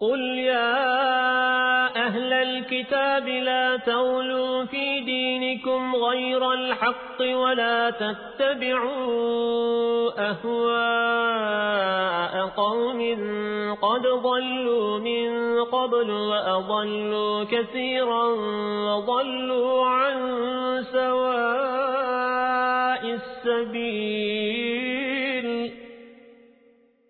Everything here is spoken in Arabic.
قل يا أهل الكتاب لا تغلوا في دينكم غير الحق ولا تتبعوا أهواء قوم قد ضلوا من قبل وأضلوا كثيرا وضلوا عن سواء السبيل